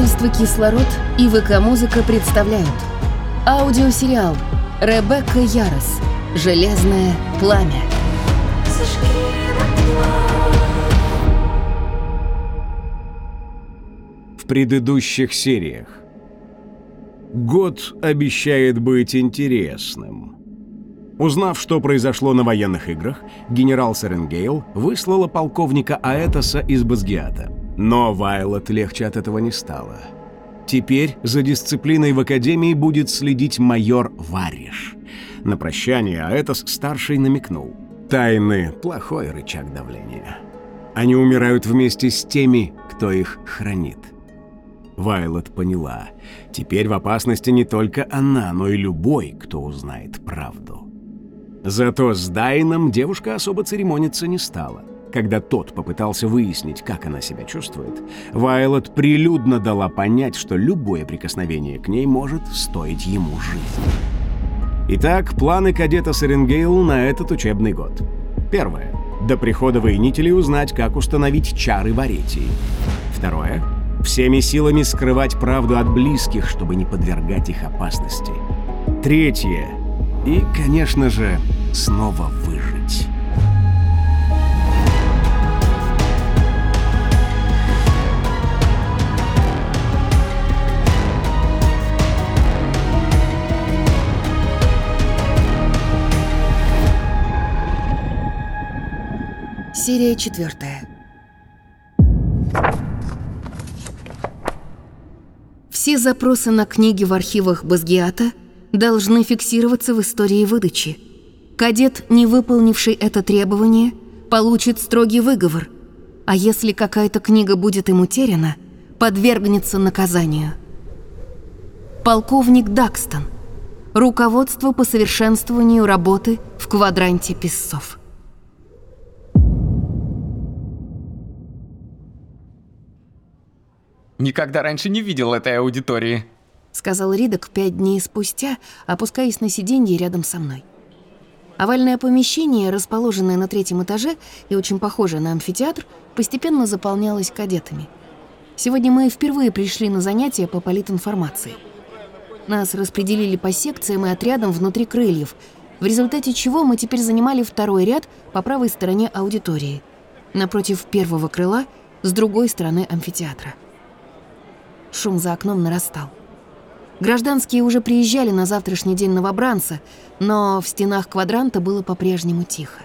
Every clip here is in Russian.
Издательство «Кислород» и ВК-музыка представляют Аудиосериал «Ребекка Ярос. Железное пламя» В предыдущих сериях Год обещает быть интересным. Узнав, что произошло на военных играх, генерал Серенгейл выслала полковника Аэтоса из Базгиата. Но Вайлот легче от этого не стало. Теперь за дисциплиной в Академии будет следить майор Вариш. На прощание Аэтос-старший намекнул. Тайны — плохой рычаг давления. Они умирают вместе с теми, кто их хранит. Вайлот поняла. Теперь в опасности не только она, но и любой, кто узнает правду. Зато с Дайном девушка особо церемониться не стала. Когда тот попытался выяснить, как она себя чувствует, Вайлот прилюдно дала понять, что любое прикосновение к ней может стоить ему жизни. Итак, планы кадета Серенгейл на этот учебный год. Первое. До прихода воинителей узнать, как установить чары в Аретии. Второе. Всеми силами скрывать правду от близких, чтобы не подвергать их опасности. Третье. И, конечно же, снова выжить. Серия четвертая. Все запросы на книги в архивах Базгиата должны фиксироваться в истории выдачи. Кадет, не выполнивший это требование, получит строгий выговор, а если какая-то книга будет им утеряна, подвергнется наказанию. Полковник Дакстон. Руководство по совершенствованию работы в квадранте песцов. Никогда раньше не видел этой аудитории. Сказал Ридок пять дней спустя, опускаясь на сиденье рядом со мной. Овальное помещение, расположенное на третьем этаже и очень похожее на амфитеатр, постепенно заполнялось кадетами. Сегодня мы впервые пришли на занятия по политинформации. Нас распределили по секциям и отрядам внутри крыльев, в результате чего мы теперь занимали второй ряд по правой стороне аудитории, напротив первого крыла, с другой стороны амфитеатра. Шум за окном нарастал. Гражданские уже приезжали на завтрашний день новобранца, но в стенах квадранта было по-прежнему тихо.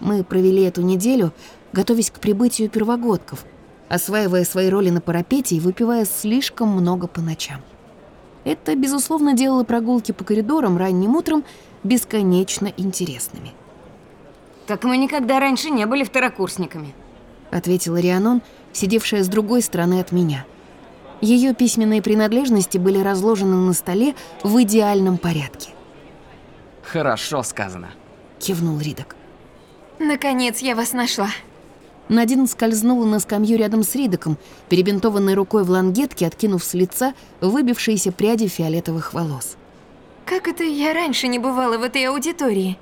Мы провели эту неделю, готовясь к прибытию первогодков, осваивая свои роли на парапете и выпивая слишком много по ночам. Это, безусловно, делало прогулки по коридорам ранним утром бесконечно интересными. «Так мы никогда раньше не были второкурсниками», — ответила Рианон, сидевшая с другой стороны от меня — ее письменные принадлежности были разложены на столе в идеальном порядке. «Хорошо сказано», — кивнул Ридок. «Наконец я вас нашла». Надин скользнула на скамью рядом с Ридоком, перебинтованной рукой в лангетке, откинув с лица выбившиеся пряди фиолетовых волос. «Как это я раньше не бывала в этой аудитории?»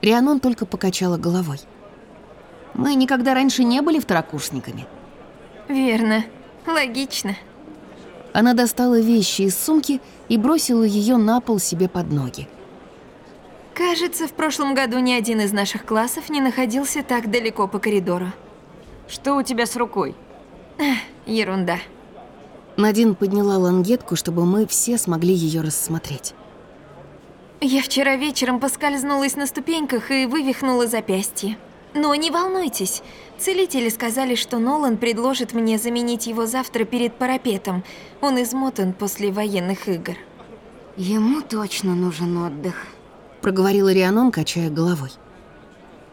Рианон только покачала головой. «Мы никогда раньше не были второкурсниками». «Верно. Логично. Она достала вещи из сумки и бросила ее на пол себе под ноги. Кажется, в прошлом году ни один из наших классов не находился так далеко по коридору. Что у тебя с рукой? Эх, ерунда. Надин подняла лангетку, чтобы мы все смогли ее рассмотреть. Я вчера вечером поскользнулась на ступеньках и вывихнула запястье. Но не волнуйтесь, целители сказали, что Нолан предложит мне заменить его завтра перед парапетом. Он измотан после военных игр. Ему точно нужен отдых, проговорила Рианон, качая головой.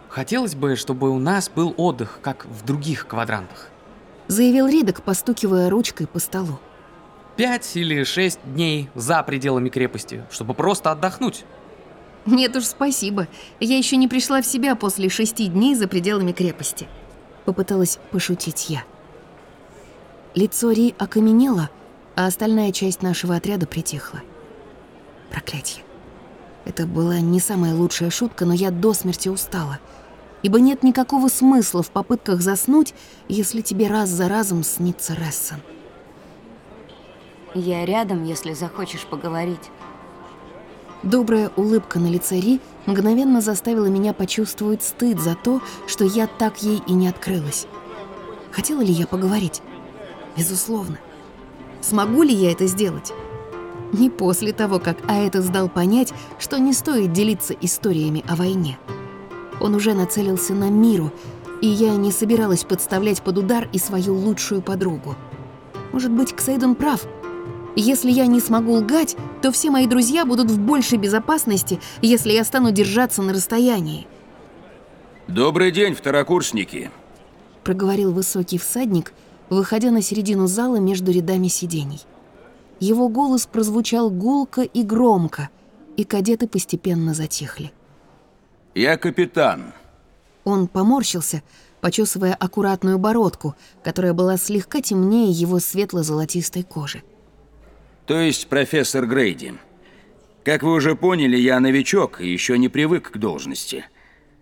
Хотелось бы, чтобы у нас был отдых, как в других квадрантах. Заявил Ридок, постукивая ручкой по столу. Пять или шесть дней за пределами крепости, чтобы просто отдохнуть. Нет уж, спасибо. Я еще не пришла в себя после шести дней за пределами крепости. Попыталась пошутить я. Лицо Ри окаменело, а остальная часть нашего отряда притихла. Проклятье. Это была не самая лучшая шутка, но я до смерти устала. ибо нет никакого смысла в попытках заснуть, если тебе раз за разом снится Рессон. Я рядом, если захочешь поговорить. Добрая улыбка на лице Ри мгновенно заставила меня почувствовать стыд за то, что я так ей и не открылась. Хотела ли я поговорить? Безусловно. Смогу ли я это сделать? Не после того, как Аэта сдал понять, что не стоит делиться историями о войне. Он уже нацелился на миру, и я не собиралась подставлять под удар и свою лучшую подругу. Может быть, Ксейден прав. Если я не смогу лгать, то все мои друзья будут в большей безопасности, если я стану держаться на расстоянии. Добрый день, второкурсники. Проговорил высокий всадник, выходя на середину зала между рядами сидений. Его голос прозвучал гулко и громко, и кадеты постепенно затихли. Я капитан. Он поморщился, почесывая аккуратную бородку, которая была слегка темнее его светло-золотистой кожи. То есть профессор Грейди. Как вы уже поняли, я новичок и еще не привык к должности.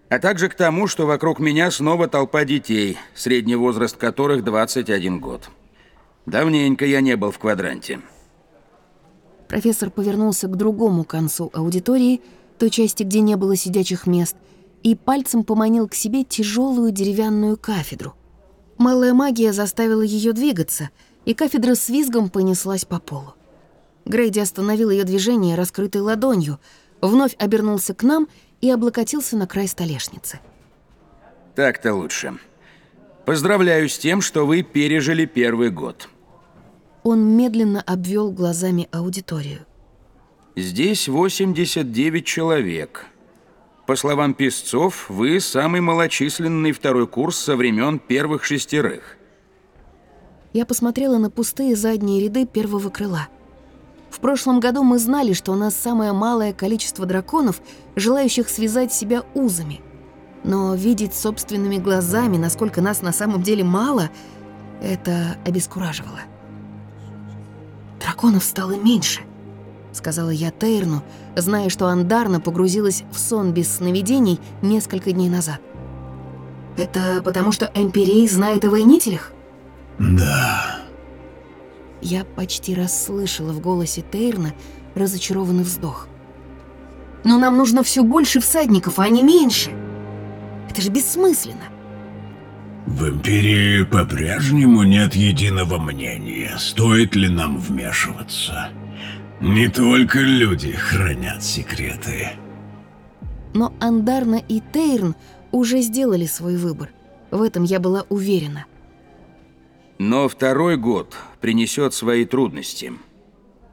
А также к тому, что вокруг меня снова толпа детей, средний возраст которых 21 год. Давненько я не был в квадранте. Профессор повернулся к другому концу аудитории, той части, где не было сидячих мест, и пальцем поманил к себе тяжелую деревянную кафедру. Малая магия заставила ее двигаться, и кафедра с визгом понеслась по полу. Грейди остановил ее движение раскрытой ладонью, вновь обернулся к нам и облокотился на край столешницы. Так-то лучше. Поздравляю с тем, что вы пережили первый год. Он медленно обвел глазами аудиторию. Здесь 89 человек. По словам песцов, вы самый малочисленный второй курс со времен первых шестерых. Я посмотрела на пустые задние ряды первого крыла. В прошлом году мы знали, что у нас самое малое количество драконов, желающих связать себя узами. Но видеть собственными глазами, насколько нас на самом деле мало, это обескураживало. «Драконов стало меньше», — сказала я Тейрну, зная, что Андарна погрузилась в сон без сновидений несколько дней назад. «Это потому, что Эмпирей знает о воинителях?» Да. Я почти расслышала в голосе Тейрна разочарованный вздох. «Но нам нужно все больше всадников, а не меньше. Это же бессмысленно». В Империи по-прежнему нет единого мнения, стоит ли нам вмешиваться. Не только люди хранят секреты. Но Андарна и Тейрн уже сделали свой выбор. В этом я была уверена. Но второй год принесет свои трудности.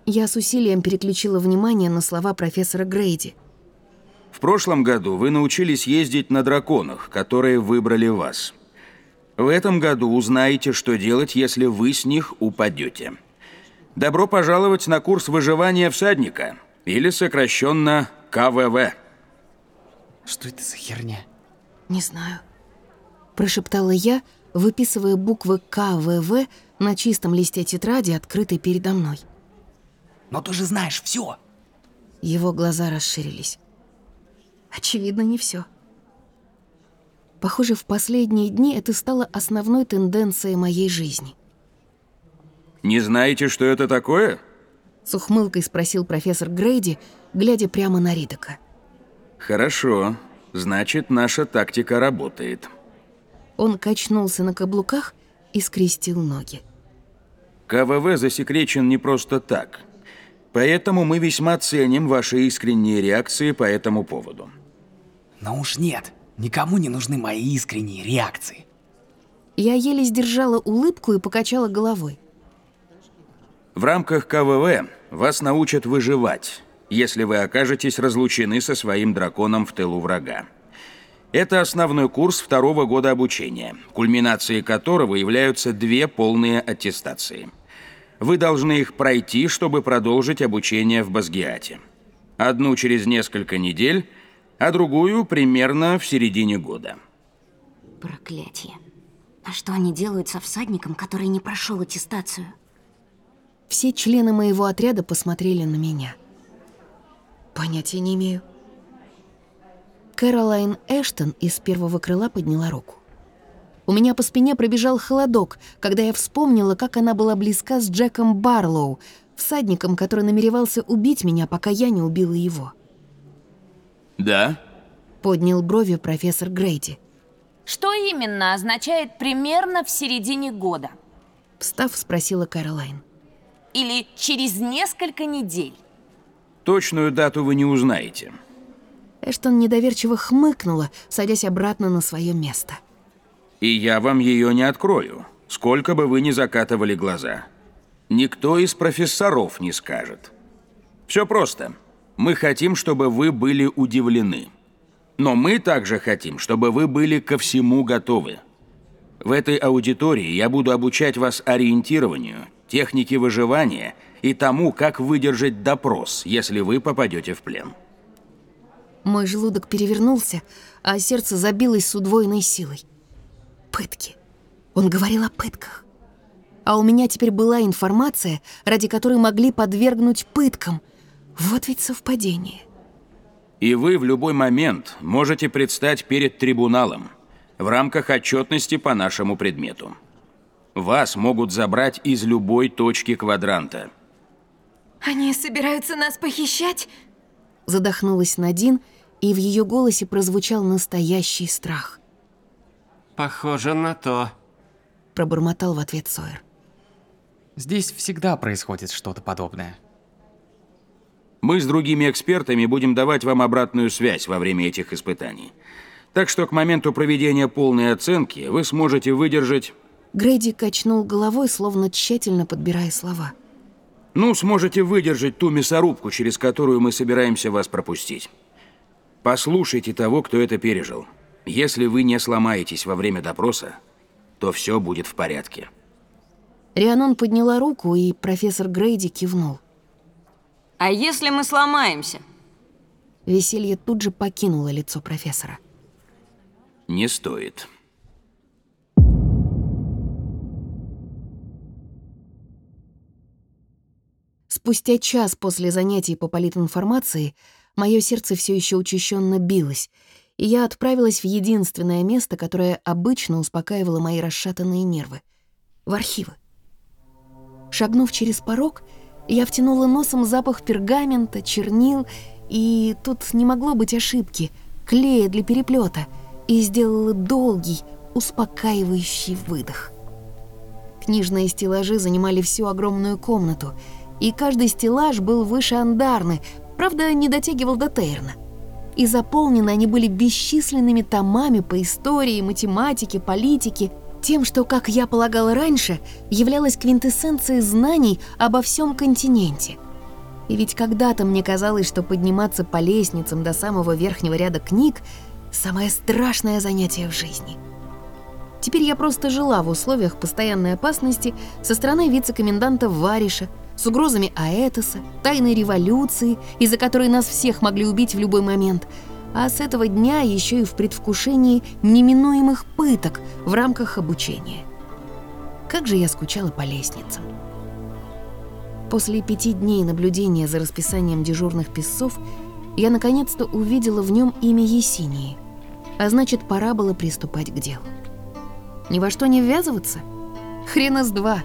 Я с усилием переключила внимание на слова профессора Грейди. В прошлом году вы научились ездить на драконах, которые выбрали вас. В этом году узнаете, что делать, если вы с них упадете. Добро пожаловать на курс выживания всадника, или сокращенно КВВ. Что это за херня? «Не знаю», – прошептала я, выписывая буквы КВВ на чистом листе тетради, открытой передо мной. Но ты же знаешь все. Его глаза расширились. Очевидно, не все. Похоже, в последние дни это стало основной тенденцией моей жизни. Не знаете, что это такое? С ухмылкой спросил профессор Грейди, глядя прямо на Ридока. Хорошо. Значит, наша тактика работает. Он качнулся на каблуках и скрестил ноги. КВВ засекречен не просто так. Поэтому мы весьма ценим ваши искренние реакции по этому поводу. Но уж нет. Никому не нужны мои искренние реакции. Я еле сдержала улыбку и покачала головой. В рамках КВВ вас научат выживать, если вы окажетесь разлучены со своим драконом в тылу врага. Это основной курс второго года обучения, кульминацией которого являются две полные аттестации. Вы должны их пройти, чтобы продолжить обучение в Базгиате. Одну через несколько недель, а другую примерно в середине года. Проклятие. А что они делают со всадником, который не прошел аттестацию? Все члены моего отряда посмотрели на меня. Понятия не имею. Кэролайн Эштон из первого крыла подняла руку. У меня по спине пробежал холодок, когда я вспомнила, как она была близка с Джеком Барлоу, всадником, который намеревался убить меня, пока я не убила его. Да? Поднял брови профессор Грейди. Что именно означает примерно в середине года? Встав, спросила Кэролайн. Или через несколько недель? Точную дату вы не узнаете. Эштон недоверчиво хмыкнула, садясь обратно на свое место. И я вам ее не открою, сколько бы вы ни закатывали глаза. Никто из профессоров не скажет. Все просто. Мы хотим, чтобы вы были удивлены. Но мы также хотим, чтобы вы были ко всему готовы. В этой аудитории я буду обучать вас ориентированию, технике выживания и тому, как выдержать допрос, если вы попадете в плен. Мой желудок перевернулся, а сердце забилось с удвоенной силой. Пытки. Он говорил о пытках. А у меня теперь была информация, ради которой могли подвергнуть пыткам. Вот ведь совпадение. И вы в любой момент можете предстать перед трибуналом в рамках отчетности по нашему предмету. Вас могут забрать из любой точки квадранта. Они собираются нас похищать? Задохнулась Надин, и в ее голосе прозвучал настоящий страх. Похоже на то. Пробормотал в ответ Сойер. Здесь всегда происходит что-то подобное. Мы с другими экспертами будем давать вам обратную связь во время этих испытаний. Так что к моменту проведения полной оценки вы сможете выдержать... Грейди качнул головой, словно тщательно подбирая слова. Ну, сможете выдержать ту мясорубку, через которую мы собираемся вас пропустить. Послушайте того, кто это пережил. Если вы не сломаетесь во время допроса, то все будет в порядке. Рианон подняла руку, и профессор Грейди кивнул. А если мы сломаемся? Веселье тут же покинуло лицо профессора. Не стоит. Спустя час после занятий по политинформации мое сердце все еще учащенно билось, и я отправилась в единственное место, которое обычно успокаивало мои расшатанные нервы — в архивы. Шагнув через порог, я втянула носом запах пергамента, чернил, и тут не могло быть ошибки, клея для переплета, и сделала долгий, успокаивающий выдох. Книжные стеллажи занимали всю огромную комнату, и каждый стеллаж был выше андарны, правда, не дотягивал до Тейрна. И заполнены они были бесчисленными томами по истории, математике, политике — тем, что, как я полагала раньше, являлось квинтэссенцией знаний обо всем континенте. И ведь когда-то мне казалось, что подниматься по лестницам до самого верхнего ряда книг – самое страшное занятие в жизни. Теперь я просто жила в условиях постоянной опасности со стороны вице-коменданта Вариша, с угрозами Аэтоса, тайной революции, из-за которой нас всех могли убить в любой момент – а с этого дня еще и в предвкушении неминуемых пыток в рамках обучения. Как же я скучала по лестницам. После пяти дней наблюдения за расписанием дежурных песцов я наконец-то увидела в нем имя Есении, а значит, пора было приступать к делу. Ни во что не ввязываться? Хрена с два.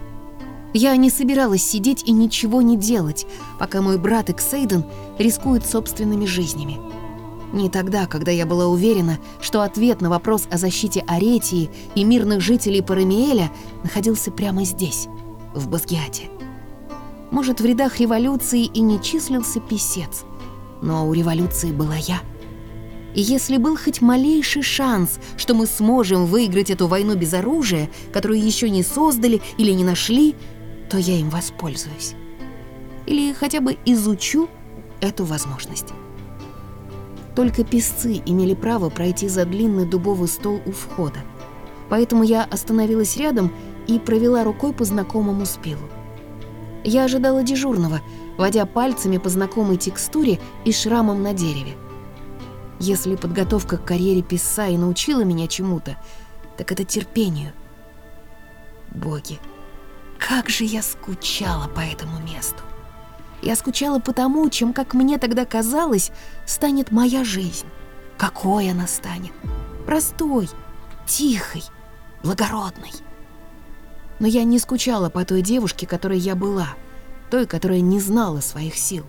Я не собиралась сидеть и ничего не делать, пока мой брат Эксейден рискует собственными жизнями. Не тогда, когда я была уверена, что ответ на вопрос о защите Аретии и мирных жителей Парамиэля находился прямо здесь, в Базгиате. Может, в рядах революции и не числился писец, но у революции была я. И если был хоть малейший шанс, что мы сможем выиграть эту войну без оружия, которую еще не создали или не нашли, то я им воспользуюсь. Или хотя бы изучу эту возможность. Только песцы имели право пройти за длинный дубовый стол у входа. Поэтому я остановилась рядом и провела рукой по знакомому спилу. Я ожидала дежурного, водя пальцами по знакомой текстуре и шрамам на дереве. Если подготовка к карьере писца и научила меня чему-то, так это терпению. Боги, как же я скучала по этому месту. Я скучала по тому, чем, как мне тогда казалось, станет моя жизнь. какой она станет. Простой, тихой, благородной. Но я не скучала по той девушке, которой я была, той, которая не знала своих сил.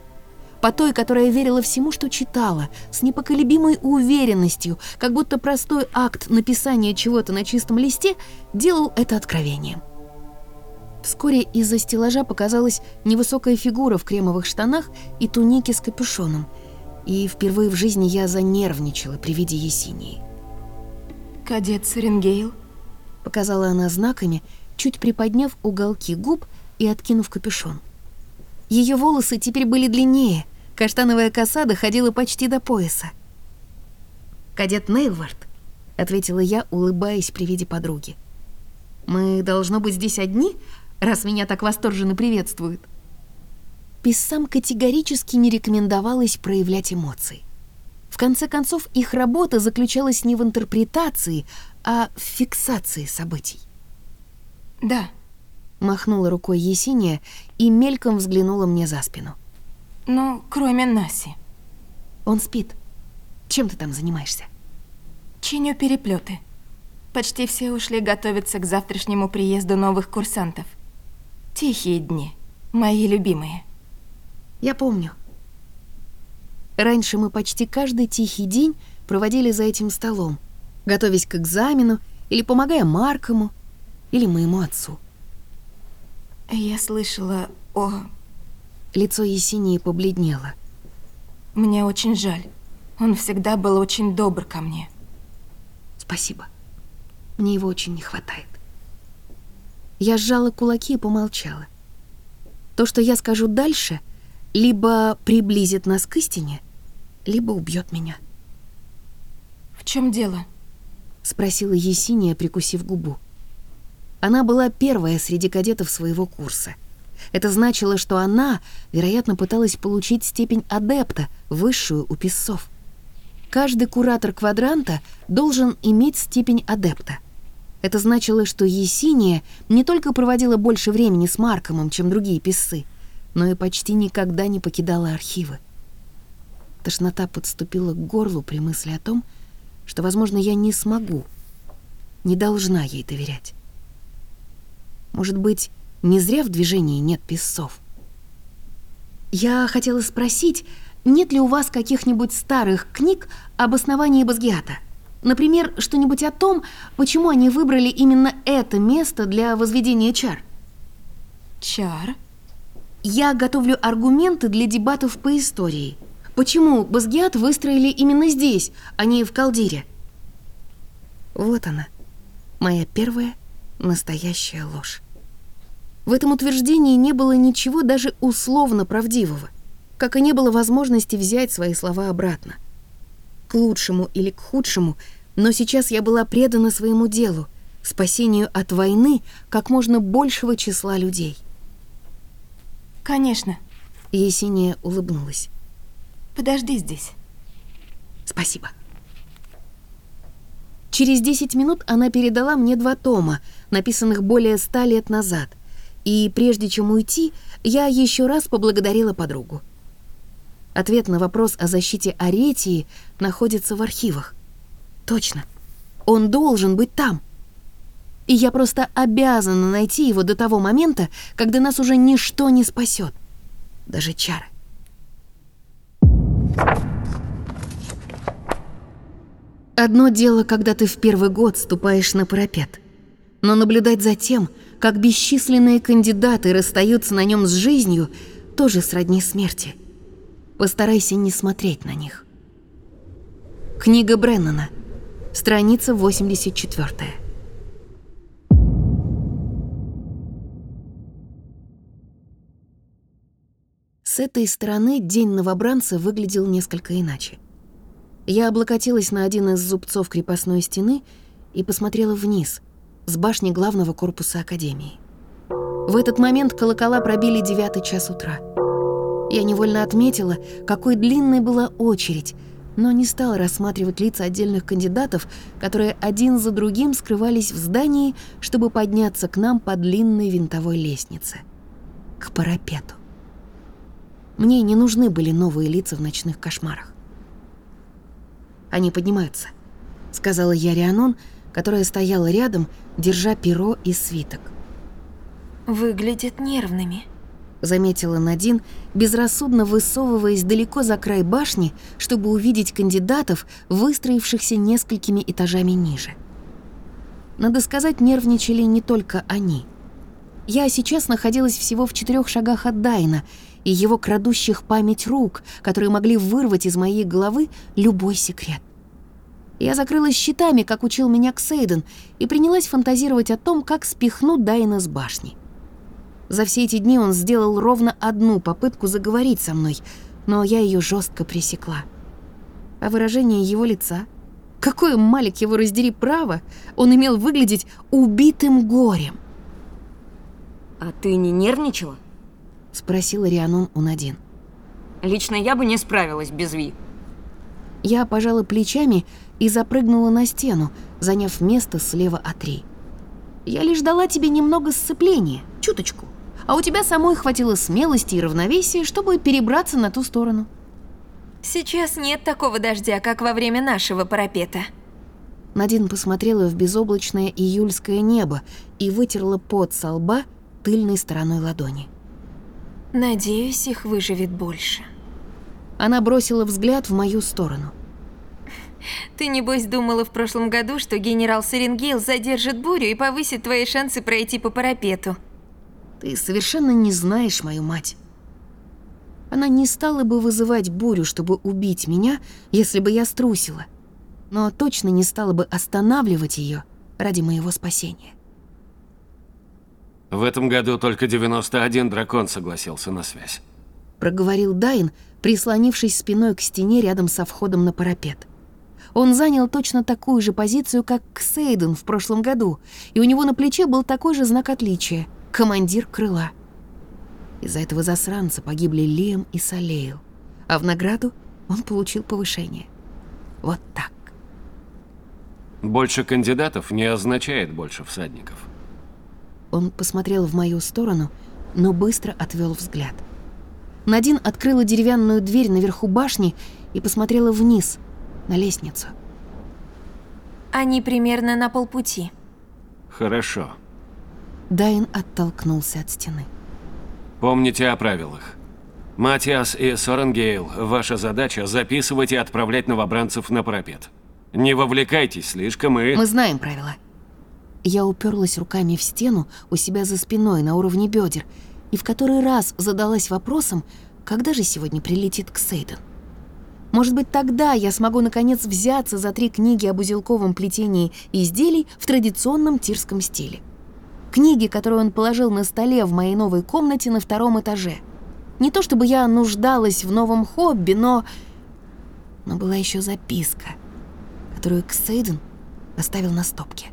По той, которая верила всему, что читала, с непоколебимой уверенностью, как будто простой акт написания чего-то на чистом листе делал это откровением. Вскоре из-за стеллажа показалась невысокая фигура в кремовых штанах и тунике с капюшоном, и впервые в жизни я занервничала при виде Есении. Кадет Саренгейл? Показала она знаками, чуть приподняв уголки губ и откинув капюшон. Ее волосы теперь были длиннее, каштановая коса доходила почти до пояса. «Кадет Нейлвард», — ответила я, улыбаясь при виде подруги. «Мы, должно быть, здесь одни, раз меня так восторженно приветствуют?» Писам категорически не рекомендовалось проявлять эмоции. В конце концов, их работа заключалась не в интерпретации, а в фиксации событий. Да. Махнула рукой Есения и мельком взглянула мне за спину. Ну, кроме Наси. Он спит. Чем ты там занимаешься? Чиню переплеты. Почти все ушли готовиться к завтрашнему приезду новых курсантов. Тихие дни, мои любимые. Я помню. Раньше мы почти каждый тихий день проводили за этим столом, готовясь к экзамену или помогая Маркому, или моему отцу. Я слышала о... Лицо Есении побледнело. Мне очень жаль. Он всегда был очень добр ко мне. Спасибо. Мне его очень не хватает. Я сжала кулаки и помолчала. То, что я скажу дальше, либо приблизит нас к истине, либо убьет меня. В чем дело? Спросила Есения, прикусив губу. Она была первая среди кадетов своего курса. Это значило, что она, вероятно, пыталась получить степень адепта, высшую у писцов. Каждый куратор квадранта должен иметь степень адепта. Это значило, что Есения не только проводила больше времени с Маркомом, чем другие писцы, но и почти никогда не покидала архивы. Тошнота подступила к горлу при мысли о том, что, возможно, я не смогу, не должна ей доверять. Может быть, не зря в движении нет песцов. Я хотела спросить, нет ли у вас каких-нибудь старых книг об основании Базгиата? Например, что-нибудь о том, почему они выбрали именно это место для возведения чар? Чар? Я готовлю аргументы для дебатов по истории. Почему Базгиат выстроили именно здесь, а не в Калдире? Вот она, моя первая настоящая ложь. В этом утверждении не было ничего даже условно правдивого, как и не было возможности взять свои слова обратно. К лучшему или к худшему, но сейчас я была предана своему делу, спасению от войны как можно большего числа людей. Конечно. Есения улыбнулась. Подожди здесь. Спасибо. Через 10 минут она передала мне два тома, написанных более ста лет назад. И прежде чем уйти, я еще раз поблагодарила подругу. Ответ на вопрос о защите Аретии находится в архивах. Точно. Он должен быть там. И я просто обязана найти его до того момента, когда нас уже ничто не спасет. Даже чары. Одно дело, когда ты в первый год ступаешь на парапет. Но наблюдать за тем, как бесчисленные кандидаты расстаются на нем с жизнью, тоже сродни смерти. Постарайся не смотреть на них. Книга Бреннана. Страница 84. С этой стороны день новобранца выглядел несколько иначе. Я облокотилась на один из зубцов крепостной стены и посмотрела вниз, с башни главного корпуса Академии. В этот момент колокола пробили девятый час утра. Я невольно отметила, какой длинной была очередь, но не стала рассматривать лица отдельных кандидатов, которые один за другим скрывались в здании, чтобы подняться к нам по длинной винтовой лестнице. К парапету. Мне не нужны были новые лица в ночных кошмарах. Они поднимаются», — сказала я Рианон, которая стояла рядом, держа перо и свиток. Выглядят нервными. Заметила Надин, безрассудно высовываясь далеко за край башни, чтобы увидеть кандидатов, выстроившихся несколькими этажами ниже. Надо сказать, нервничали не только они. Я сейчас находилась всего в четырех шагах от Дайна и его крадущих память рук, которые могли вырвать из моей головы любой секрет. Я закрылась щитами, как учил меня Ксейден, и принялась фантазировать о том, как спихну Дайна с башни. За все эти дни он сделал ровно одну попытку заговорить со мной, но я ее жестко пресекла. А выражение его лица? Какое Малик его раздери право? Он имел выглядеть убитым горем. А ты не нервничала? Спросила Рианон у Надин. Лично я бы не справилась без Ви. Я пожала плечами и запрыгнула на стену, заняв место слева от Ри. Я лишь дала тебе немного сцепления, чуточку а у тебя самой хватило смелости и равновесия, чтобы перебраться на ту сторону. Сейчас нет такого дождя, как во время нашего парапета. Надин посмотрела в безоблачное июльское небо и вытерла пот со лба тыльной стороной ладони. Надеюсь, их выживет больше. Она бросила взгляд в мою сторону. Ты, небось, думала в прошлом году, что генерал Серенгейл задержит бурю и повысит твои шансы пройти по парапету. Ты совершенно не знаешь мою мать. Она не стала бы вызывать бурю, чтобы убить меня, если бы я струсила, но точно не стала бы останавливать ее ради моего спасения. В этом году только 91 дракон согласился на связь. Проговорил Дайн, прислонившись спиной к стене рядом со входом на парапет. Он занял точно такую же позицию, как Ксейден в прошлом году, и у него на плече был такой же знак отличия — командир крыла. Из-за этого засранца погибли Лем и Салейл, а в награду он получил повышение. Вот так. Больше кандидатов не означает больше всадников. Он посмотрел в мою сторону, но быстро отвел взгляд. Надин открыла деревянную дверь наверху башни и посмотрела вниз, на лестницу. Они примерно на полпути. Хорошо. Дайн оттолкнулся от стены. Помните о правилах. Матиас и Соренгейл, ваша задача записывать и отправлять новобранцев на парапет. Не вовлекайтесь слишком и... Мы знаем правила. Я уперлась руками в стену у себя за спиной на уровне бедер и в который раз задалась вопросом, когда же сегодня прилетит Ксейден. Может быть, тогда я смогу наконец взяться за три книги об узелковом плетении изделий в традиционном тирском стиле книги, которую он положил на столе в моей новой комнате на втором этаже. Не то чтобы я нуждалась в новом хобби, но... Но была еще записка, которую Ксейден оставил на стопке.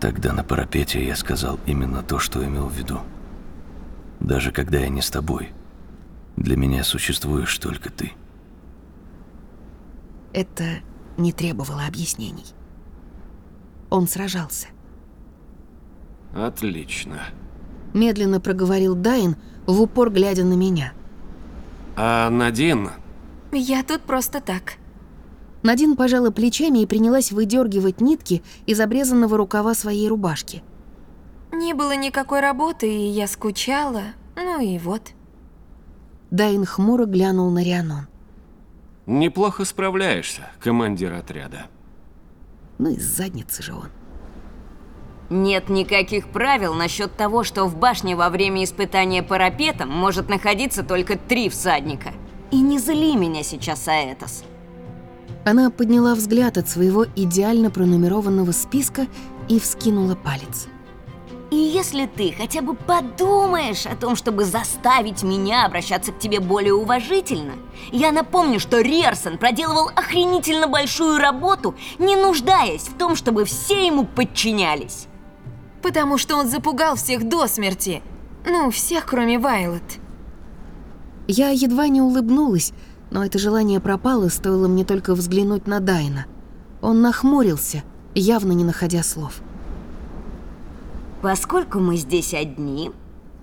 Тогда на парапете я сказал именно то, что имел в виду. Даже когда я не с тобой, для меня существуешь только ты. Это не требовало объяснений. Он сражался. Отлично. Медленно проговорил Дайн, в упор глядя на меня. А Надин? Я тут просто так. Надин пожала плечами и принялась выдергивать нитки из обрезанного рукава своей рубашки. Не было никакой работы, и я скучала. Ну и вот. Дайн хмуро глянул на Рианон. Неплохо справляешься, командир отряда. Ну и задницы же он. Нет никаких правил насчет того, что в башне во время испытания парапетом может находиться только три всадника. И не зли меня сейчас, Аэтос. Она подняла взгляд от своего идеально пронумерованного списка и вскинула палец. И если ты хотя бы подумаешь о том, чтобы заставить меня обращаться к тебе более уважительно, я напомню, что Рерсон проделывал охренительно большую работу, не нуждаясь в том, чтобы все ему подчинялись. Потому что он запугал всех до смерти. Ну, всех, кроме Вайлот. Я едва не улыбнулась, но это желание пропало, стоило мне только взглянуть на Дайна. Он нахмурился, явно не находя слов. Поскольку мы здесь одни,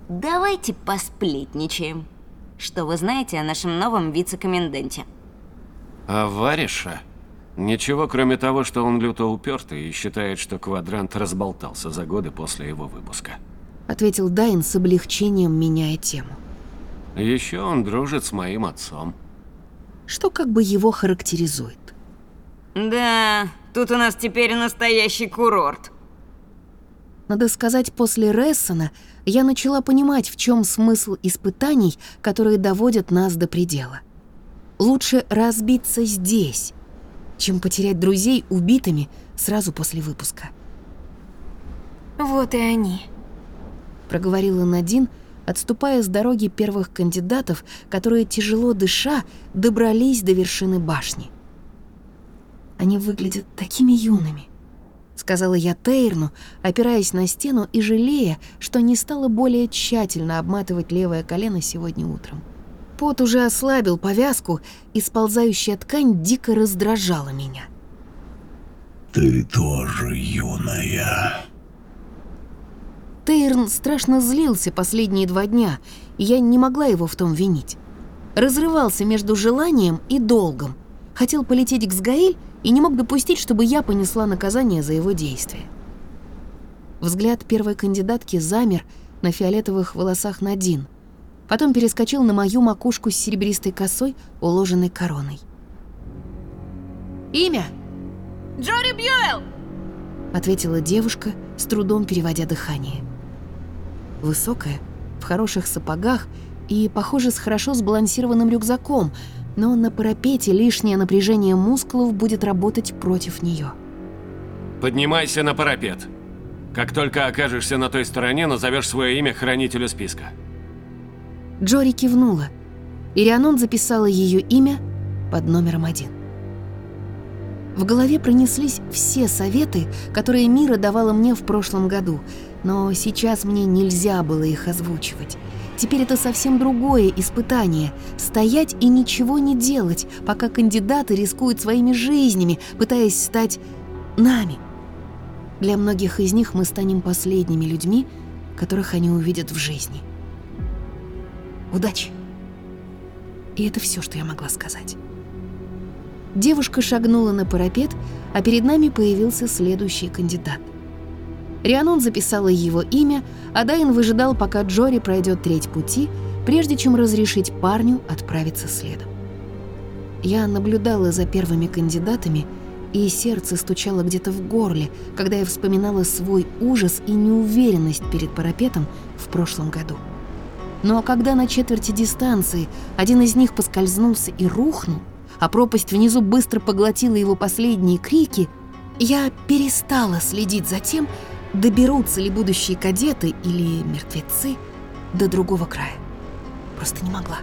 давайте посплетничаем. Что вы знаете о нашем новом вице-коменданте? А Вариша? Ничего, кроме того, что он люто упертый и считает, что квадрант разболтался за годы после его выпуска. Ответил Дайн с облегчением, меняя тему. Еще он дружит с моим отцом. Что как бы его характеризует? Да, тут у нас теперь настоящий курорт. Надо сказать, после Рессона я начала понимать, в чем смысл испытаний, которые доводят нас до предела. Лучше разбиться здесь, чем потерять друзей убитыми сразу после выпуска. Вот и они. Проговорила Надин, отступая с дороги первых кандидатов, которые, тяжело дыша, добрались до вершины башни. Они выглядят такими юными, сказала я Тейрну, опираясь на стену и жалея, что не стала более тщательно обматывать левое колено сегодня утром. Пот уже ослабил повязку, и сползающая ткань дико раздражала меня. Ты тоже юная. Тейрн страшно злился последние два дня, и я не могла его в том винить. Разрывался между желанием и долгом. Хотел полететь к Сгаэль и не мог допустить, чтобы я понесла наказание за его действия. Взгляд первой кандидатки замер на фиолетовых волосах Надин, потом перескочил на мою макушку с серебристой косой, уложенной короной. «Имя?» Джори Бьюэлл! ответила девушка, с трудом переводя дыхание. Высокая, в хороших сапогах и, похоже, с хорошо сбалансированным рюкзаком, но на парапете лишнее напряжение мускулов будет работать против нее. Поднимайся на парапет. Как только окажешься на той стороне, назовешь свое имя хранителю списка. Джори кивнула, и Рианон записала ее имя под номером один. В голове пронеслись все советы, которые Мира давала мне в прошлом году, но сейчас мне нельзя было их озвучивать. Теперь это совсем другое испытание — стоять и ничего не делать, пока кандидаты рискуют своими жизнями, пытаясь стать нами. Для многих из них мы станем последними людьми, которых они увидят в жизни. Удачи! И это все, что я могла сказать. Девушка шагнула на парапет, а перед нами появился следующий кандидат. Рианон записала его имя, а Дайн выжидал, пока Джори пройдет треть пути, прежде чем разрешить парню отправиться следом. Я наблюдала за первыми кандидатами, и сердце стучало где-то в горле, когда я вспоминала свой ужас и неуверенность перед парапетом в прошлом году. Но когда на четверти дистанции один из них поскользнулся и рухнул, а пропасть внизу быстро поглотила его последние крики, я перестала следить за тем, доберутся ли будущие кадеты или мертвецы до другого края. Просто не могла.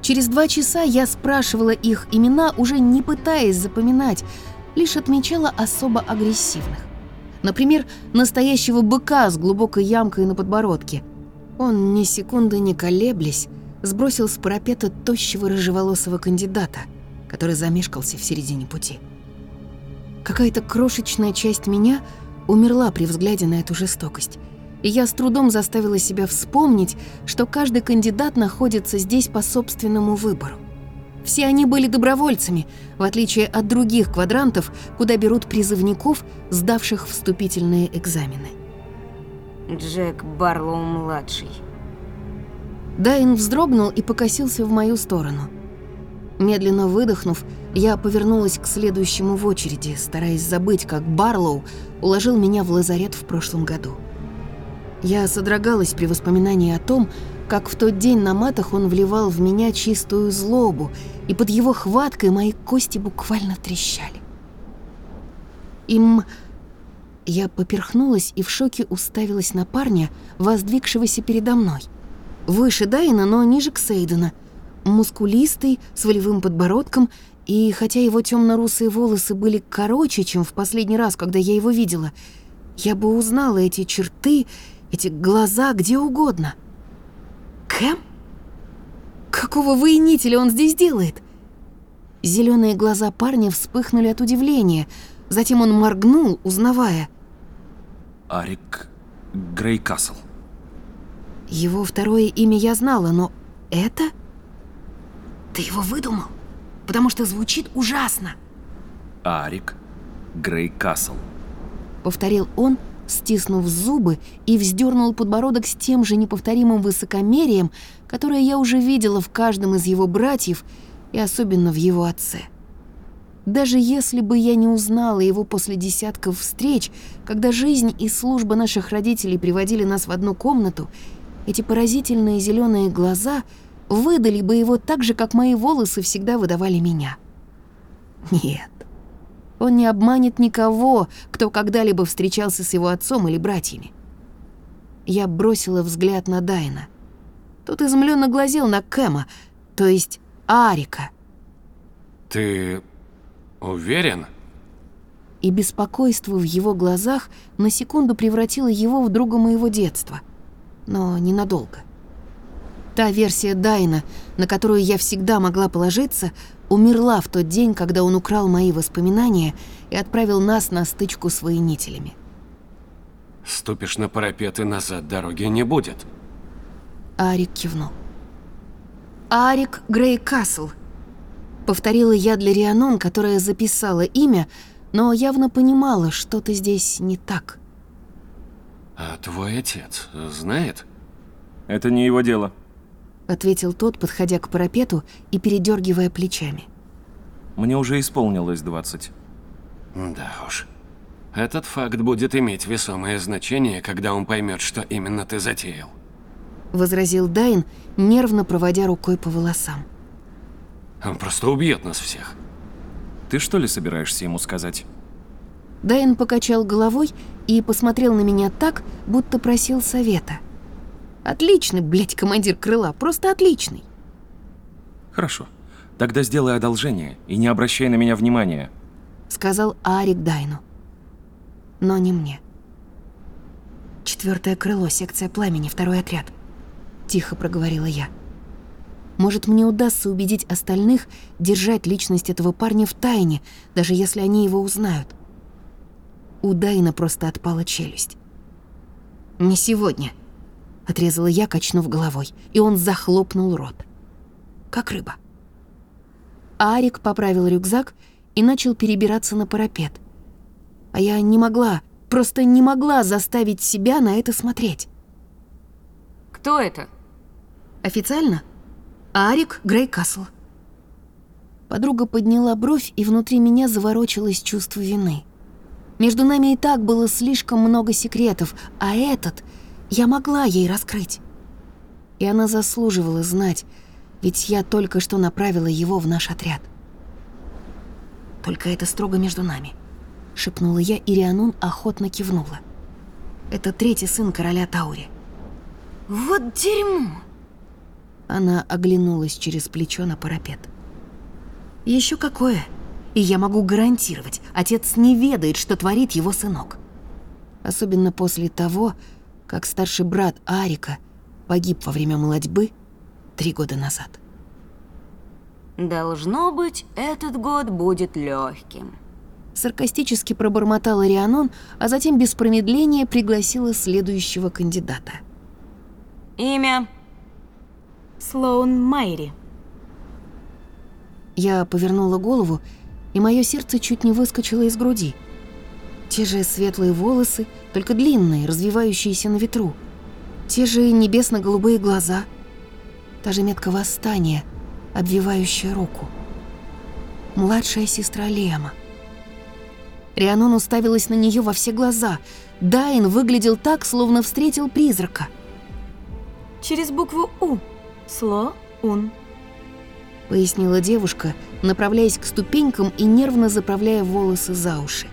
Через два часа я спрашивала их имена, уже не пытаясь запоминать, лишь отмечала особо агрессивных. Например, настоящего быка с глубокой ямкой на подбородке. Он, ни секунды не колеблясь, сбросил с парапета тощего рыжеволосого кандидата, который замешкался в середине пути. Какая-то крошечная часть меня умерла при взгляде на эту жестокость, и я с трудом заставила себя вспомнить, что каждый кандидат находится здесь по собственному выбору. Все они были добровольцами, в отличие от других квадрантов, куда берут призывников, сдавших вступительные экзамены. Джек Барлоу-младший. Дайн вздрогнул и покосился в мою сторону. Медленно выдохнув, я повернулась к следующему в очереди, стараясь забыть, как Барлоу уложил меня в лазарет в прошлом году. Я содрогалась при воспоминании о том, как в тот день на матах он вливал в меня чистую злобу, и под его хваткой мои кости буквально трещали. Им... Я поперхнулась и в шоке уставилась на парня, воздвигшегося передо мной. Выше Дайна, но ниже Ксейдена. Мускулистый, с волевым подбородком, и хотя его темно-русые волосы были короче, чем в последний раз, когда я его видела, я бы узнала эти черты, эти глаза где угодно. Кэм? Какого воинителя он здесь делает? Зеленые глаза парня вспыхнули от удивления, затем он моргнул, узнавая. Арик Грейкасл. Его второе имя я знала, но это... Ты его выдумал? потому что звучит ужасно. Арик Грей Касл. Повторил он, стиснув зубы и вздернул подбородок с тем же неповторимым высокомерием, которое я уже видела в каждом из его братьев и особенно в его отце. Даже если бы я не узнала его после десятков встреч, когда жизнь и служба наших родителей приводили нас в одну комнату, эти поразительные зеленые глаза выдали бы его так же, как мои волосы всегда выдавали меня. Нет, он не обманет никого, кто когда-либо встречался с его отцом или братьями. Я бросила взгляд на Дайна. Тот изумленно глазел на Кэма, то есть Арика. Ты уверен? И беспокойство в его глазах на секунду превратило его в друга моего детства. Но ненадолго. Та версия Дайна, на которую я всегда могла положиться, умерла в тот день, когда он украл мои воспоминания и отправил нас на стычку с воинителями. Ступишь на парапет и назад дороги не будет. Арик кивнул. «Арик Грей Касл», — повторила я для Рианон, которая записала имя, но явно понимала, что-то здесь не так. А твой отец знает? Это не его дело. Ответил тот, подходя к парапету и передергивая плечами. Мне уже исполнилось 20. Да уж. Этот факт будет иметь весомое значение, когда он поймет, что именно ты затеял. Возразил Дайн, нервно проводя рукой по волосам. Он просто убьет нас всех. Ты что ли собираешься ему сказать? Дайн покачал головой и посмотрел на меня так, будто просил совета. Отличный, блядь, командир крыла, просто отличный. Хорошо. Тогда сделай одолжение и не обращай на меня внимания. Сказал Арик Дайну. Но не мне. Четвертое крыло, секция пламени, второй отряд. Тихо проговорила я. Может, мне удастся убедить остальных держать личность этого парня в тайне, даже если они его узнают. У Дайна просто отпала челюсть. «Не сегодня», — отрезала я, качнув головой, и он захлопнул рот. Как рыба. Арик поправил рюкзак и начал перебираться на парапет. А я не могла, просто не могла заставить себя на это смотреть. Кто это? Официально? Арик Грейкасл. Подруга подняла бровь, и внутри меня заворочилось чувство вины. Между нами и так было слишком много секретов, а этот я могла ей раскрыть. И она заслуживала знать, ведь я только что направила его в наш отряд. «Только это строго между нами», — шепнула я, и Рианун охотно кивнула. «Это третий сын короля Таури». Вот дерьмо! Она оглянулась через плечо на парапет. Еще какое? И я могу гарантировать, отец не ведает, что творит его сынок. Особенно после того, как старший брат Арика погиб во время молодьбы три года назад. Должно быть, этот год будет легким. Саркастически пробормотала Рианон, а затем без промедления пригласила следующего кандидата. Имя? Слоун Майри. Я повернула голову, и мое сердце чуть не выскочило из груди. Те же светлые волосы, только длинные, развивающиеся на ветру. Те же небесно-голубые глаза. Та же метка восстания, обвивающая руку. Младшая сестра Лема. Рианон уставилась на нее во все глаза. Дайн выглядел так, словно встретил призрака. Через букву «У». Сло-ун. Пояснила девушка, направляясь к ступенькам и нервно заправляя волосы за уши.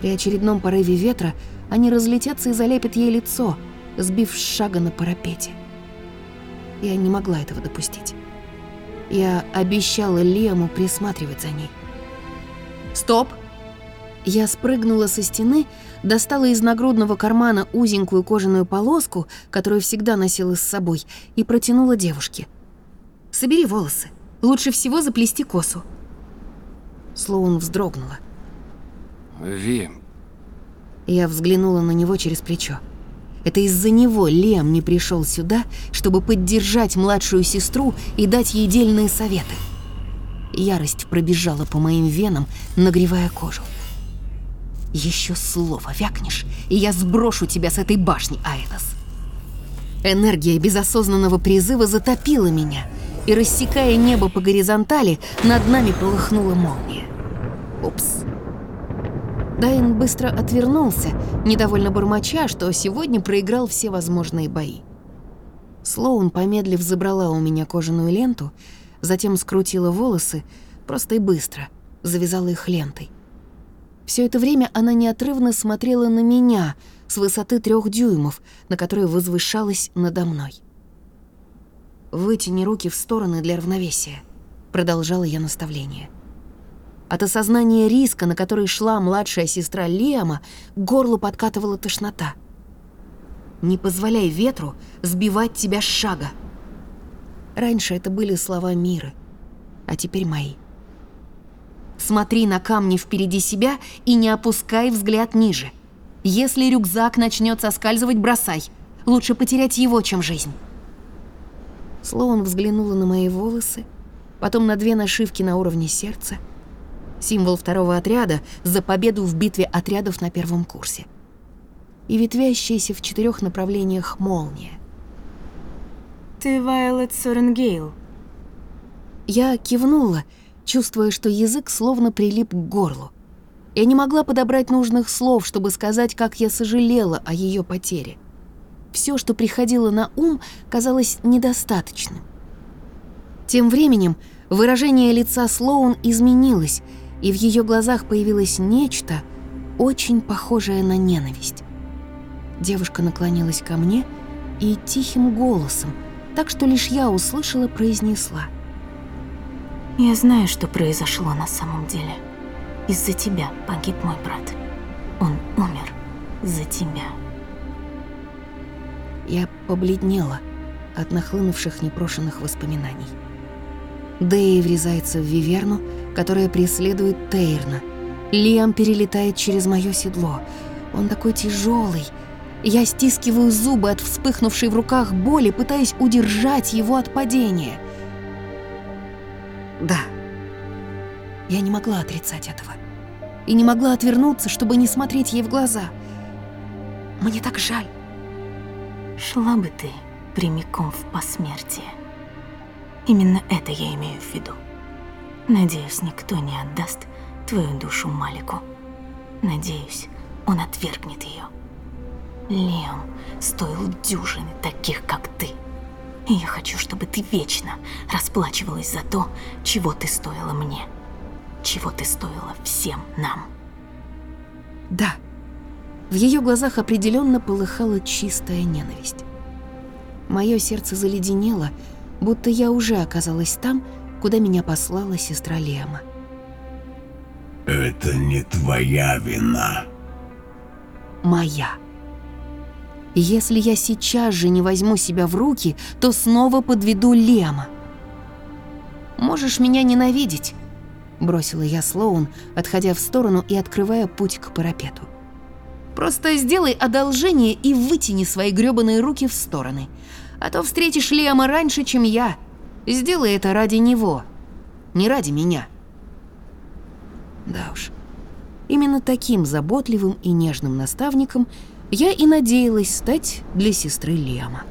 При очередном порыве ветра они разлетятся и залепят ей лицо, сбив с шага на парапете. Я не могла этого допустить. Я обещала Лему присматривать за ней. «Стоп!» Я спрыгнула со стены, достала из нагрудного кармана узенькую кожаную полоску, которую всегда носила с собой, и протянула девушке. «Собери волосы. Лучше всего заплести косу». Слоун вздрогнула. Ви, Я взглянула на него через плечо. Это из-за него Лем не пришел сюда, чтобы поддержать младшую сестру и дать ей дельные советы. Ярость пробежала по моим венам, нагревая кожу. Еще слово вякнешь, и я сброшу тебя с этой башни, Аэтос. Энергия без осознанного призыва затопила меня, и, рассекая небо по горизонтали, над нами полыхнула молния. Упс. Дайн быстро отвернулся, недовольно бормоча, что сегодня проиграл все возможные бои. Слоун, помедлив, забрала у меня кожаную ленту, затем скрутила волосы, просто и быстро, завязала их лентой. Все это время она неотрывно смотрела на меня с высоты трех дюймов, на которой возвышалась надо мной. «Вытяни руки в стороны для равновесия», — продолжала я наставление. От осознания риска, на который шла младшая сестра Лиама, к горлу подкатывала тошнота. «Не позволяй ветру сбивать тебя с шага». Раньше это были слова Миры, а теперь мои. Смотри на камни впереди себя и не опускай взгляд ниже. Если рюкзак начнет соскальзывать, бросай. Лучше потерять его, чем жизнь. Слоун взглянула на мои волосы, потом на две нашивки на уровне сердца. Символ второго отряда за победу в битве отрядов на первом курсе. И ветвящаяся в четырех направлениях молния. Ты Вайлет Соренгейл. Я кивнула, чувствуя, что язык словно прилип к горлу. Я не могла подобрать нужных слов, чтобы сказать, как я сожалела о ее потере. Все, что приходило на ум, казалось недостаточным. Тем временем выражение лица Слоун изменилось, и в ее глазах появилось нечто, очень похожее на ненависть. Девушка наклонилась ко мне и тихим голосом, так что лишь я услышала, произнесла. Я знаю, что произошло на самом деле. Из-за тебя погиб мой брат. Он умер за тебя. Я побледнела от нахлынувших непрошенных воспоминаний. Дэй врезается в Виверну, которая преследует Тейрна. Лиам перелетает через мое седло. Он такой тяжелый. Я стискиваю зубы от вспыхнувшей в руках боли, пытаясь удержать его от падения. Да. Я не могла отрицать этого. И не могла отвернуться, чтобы не смотреть ей в глаза. Мне так жаль. Шла бы ты прямиком в посмертие. Именно это я имею в виду. Надеюсь, никто не отдаст твою душу Малику. Надеюсь, он отвергнет ее. Лем стоил дюжины таких, как ты. И я хочу, чтобы ты вечно расплачивалась за то, чего ты стоила мне. Чего ты стоила всем нам. Да. В ее глазах определенно полыхала чистая ненависть. Мое сердце заледенело, будто я уже оказалась там, куда меня послала сестра Лема. Это не твоя вина. Моя. Если я сейчас же не возьму себя в руки, то снова подведу Лема. «Можешь меня ненавидеть», — бросила я Слоун, отходя в сторону и открывая путь к парапету. «Просто сделай одолжение и вытяни свои грёбаные руки в стороны, а то встретишь Лема раньше, чем я. Сделай это ради него, не ради меня». Да уж, именно таким заботливым и нежным наставником — я и надеялась стать для сестры Лема.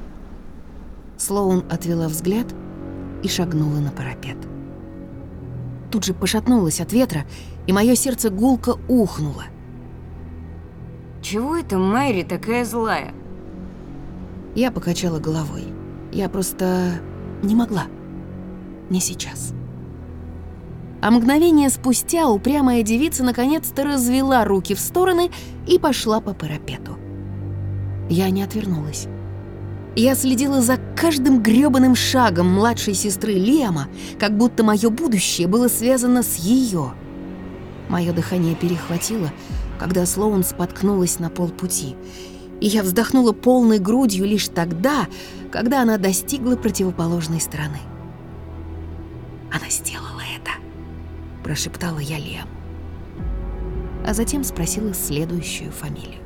Слоун отвела взгляд и шагнула на парапет. Тут же пошатнулась от ветра, и мое сердце гулко ухнуло. Чего это Майри такая злая? Я покачала головой. Я просто не могла. Не сейчас. А мгновение спустя упрямая девица наконец-то развела руки в стороны и пошла по парапету. Я не отвернулась. Я следила за каждым грёбаным шагом младшей сестры Лема, как будто мое будущее было связано с ее. Мое дыхание перехватило, когда Слоун споткнулась на полпути, и я вздохнула полной грудью лишь тогда, когда она достигла противоположной стороны. «Она сделала это», — прошептала я Лем. А затем спросила следующую фамилию.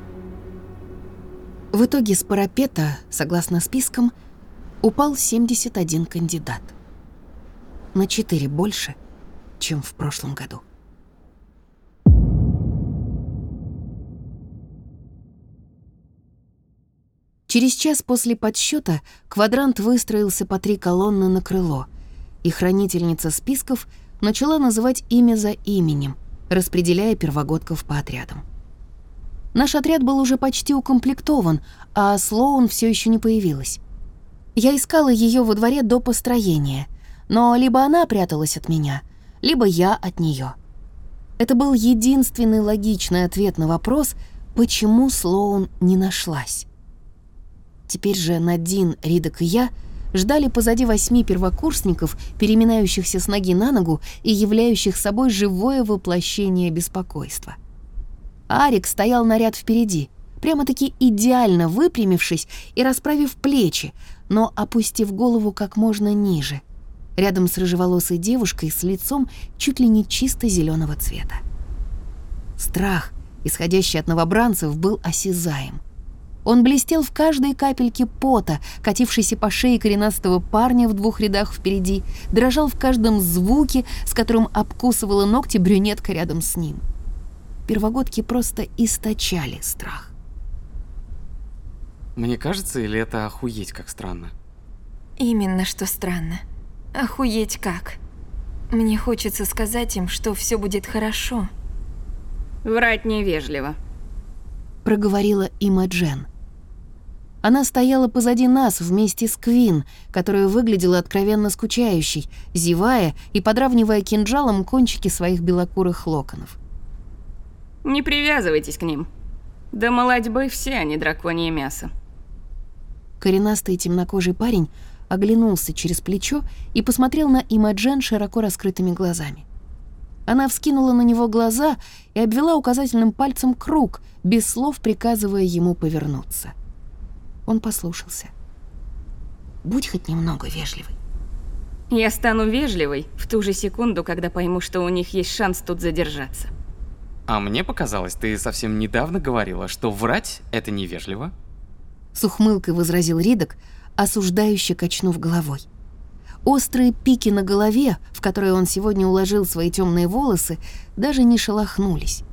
В итоге с парапета, согласно спискам, упал 71 кандидат. На 4 больше, чем в прошлом году. Через час после подсчета квадрант выстроился по три колонны на крыло, и хранительница списков начала называть имя за именем, распределяя первогодков по отрядам. Наш отряд был уже почти укомплектован, а Слоун все еще не появилась. Я искала ее во дворе до построения, но либо она пряталась от меня, либо я от нее. Это был единственный логичный ответ на вопрос, почему Слоун не нашлась. Теперь же Надин, Ридок и я ждали позади восьми первокурсников, переминающихся с ноги на ногу и являющих собой живое воплощение беспокойства. Арик стоял на ряд впереди, прямо-таки идеально выпрямившись и расправив плечи, но опустив голову как можно ниже, рядом с рыжеволосой девушкой с лицом чуть ли не чисто зеленого цвета. Страх, исходящий от новобранцев, был осязаем — он блестел в каждой капельке пота, катившейся по шее коренастого парня в двух рядах впереди, дрожал в каждом звуке, с которым обкусывала ногти брюнетка рядом с ним. Первогодки просто источали страх. Мне кажется, или это охуеть как странно? Именно что странно. Охуеть как. Мне хочется сказать им, что все будет хорошо. Врать невежливо проговорила Имаджен. Она стояла позади нас вместе с Квин, которая выглядела откровенно скучающей, зевая и подравнивая кинжалом кончики своих белокурых локонов. «Не привязывайтесь к ним. Да молодьбы все они драконье мясо». Коренастый темнокожий парень оглянулся через плечо и посмотрел на Имаджен широко раскрытыми глазами. Она вскинула на него глаза и обвела указательным пальцем круг, без слов приказывая ему повернуться. Он послушался. «Будь хоть немного вежливой». «Я стану вежливой в ту же секунду, когда пойму, что у них есть шанс тут задержаться». А мне показалось, ты совсем недавно говорила, что врать — это невежливо. С ухмылкой возразил Ридок, осуждающе качнув головой. Острые пики на голове, в которые он сегодня уложил свои темные волосы, даже не шелохнулись.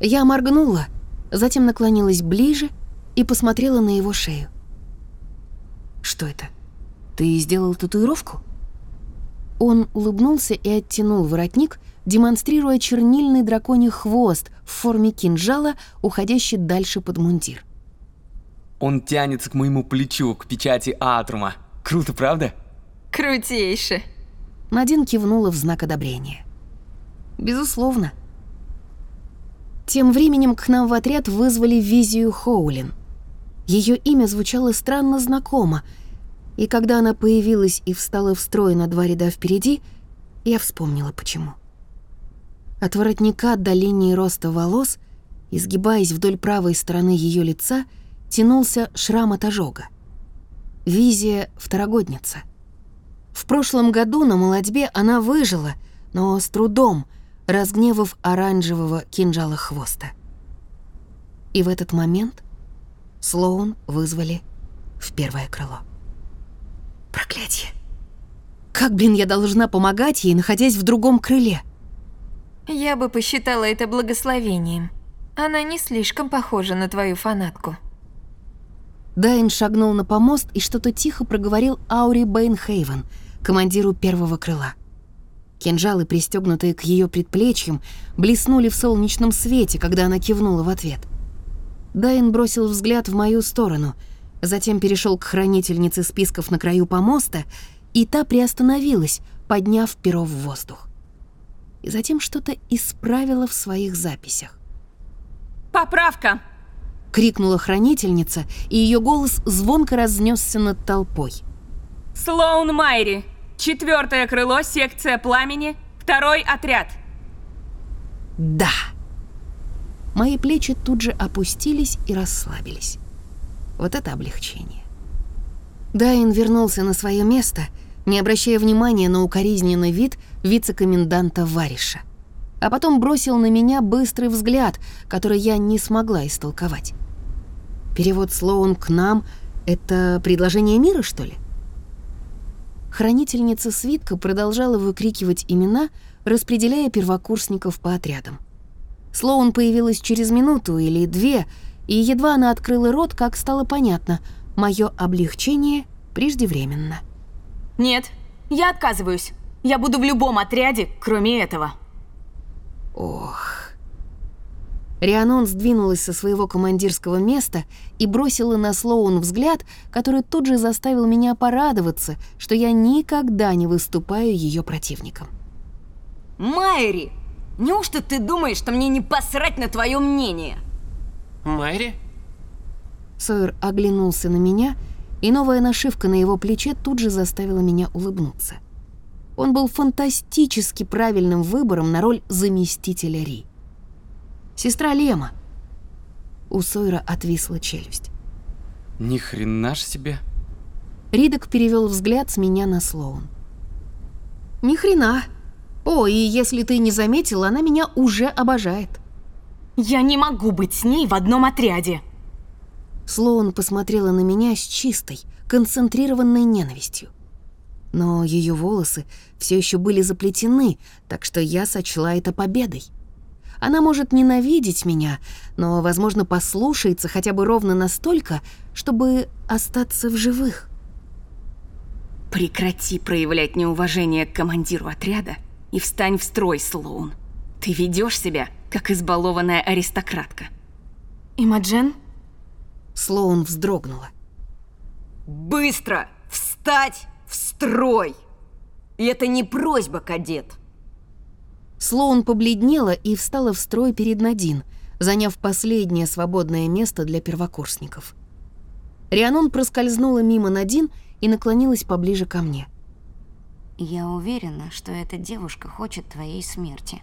Я моргнула, затем наклонилась ближе и посмотрела на его шею. «Что это? Ты сделал татуировку?» Он улыбнулся и оттянул воротник, демонстрируя чернильный драконий хвост в форме кинжала, уходящий дальше под мундир. Он тянется к моему плечу, к печати Атрума. Круто, правда? Крутейше. Надин кивнула в знак одобрения. Безусловно. Тем временем к нам в отряд вызвали Визию Хоулин. Ее имя звучало странно знакомо, и когда она появилась и встала в строй на два ряда впереди, я вспомнила почему. От воротника до линии роста волос, изгибаясь вдоль правой стороны ее лица, тянулся шрам от ожога. Визия — второгодница. В прошлом году на молодьбе она выжила, но с трудом, разгневав оранжевого кинжала хвоста. И в этот момент Слоун вызвали в первое крыло. Проклятие. Как, блин, я должна помогать ей, находясь в другом крыле? Я бы посчитала это благословением. Она не слишком похожа на твою фанатку. Дайн шагнул на помост и что-то тихо проговорил Аури Бэйнхейвен — командиру первого крыла. Кинжалы, пристегнутые к ее предплечьям, блеснули в солнечном свете, когда она кивнула в ответ. Дайн бросил взгляд в мою сторону, затем перешел к хранительнице списков на краю помоста, и та приостановилась, подняв перо в воздух. И затем что-то исправила в своих записях. «Поправка!» — крикнула хранительница, и ее голос звонко разнесся над толпой — Слоун Майри. Четвертое крыло, секция пламени, второй отряд. Да. Мои плечи тут же опустились и расслабились. Вот это облегчение. Дайн вернулся на свое место, не обращая внимания на укоризненный вид вице-коменданта Вариша. А потом бросил на меня быстрый взгляд, который я не смогла истолковать. Перевод Слоун к нам — это предложение мира, что ли? Хранительница свитка продолжала выкрикивать имена, распределяя первокурсников по отрядам. Слоун появилась через минуту или две, и едва она открыла рот, как стало понятно, мое облегчение преждевременно. Нет, я отказываюсь. Я буду в любом отряде, кроме этого. Ох. Рианон сдвинулась со своего командирского места и бросила на Слоун взгляд, который тут же заставил меня порадоваться, что я никогда не выступаю ее противником. Майри, неужто ты думаешь, что мне не посрать на твое мнение? Майри? Сойер оглянулся на меня, и новая нашивка на его плече тут же заставила меня улыбнуться. Он был фантастически правильным выбором на роль заместителя Ри. Сестра Лема. У Сойера отвисла челюсть. Ни хрена ж себе. Ридок перевел взгляд с меня на Слоун. Ни хрена. О, и если ты не заметил, она меня уже обожает. Я не могу быть с ней в одном отряде. Слоун посмотрела на меня с чистой, концентрированной ненавистью. Но ее волосы все еще были заплетены, так что я сочла это победой. Она может ненавидеть меня, но, возможно, послушается хотя бы ровно настолько, чтобы остаться в живых. Прекрати проявлять неуважение к командиру отряда и встань в строй, Слоун. Ты ведешь себя, как избалованная аристократка. Имаджен? Слоун вздрогнула. Быстро! Встать в строй! И это не просьба, кадет. Слоун побледнела и встала в строй перед Надин, заняв последнее свободное место для первокурсников. Рианон проскользнула мимо Надин и наклонилась поближе ко мне. Я уверена, что эта девушка хочет твоей смерти.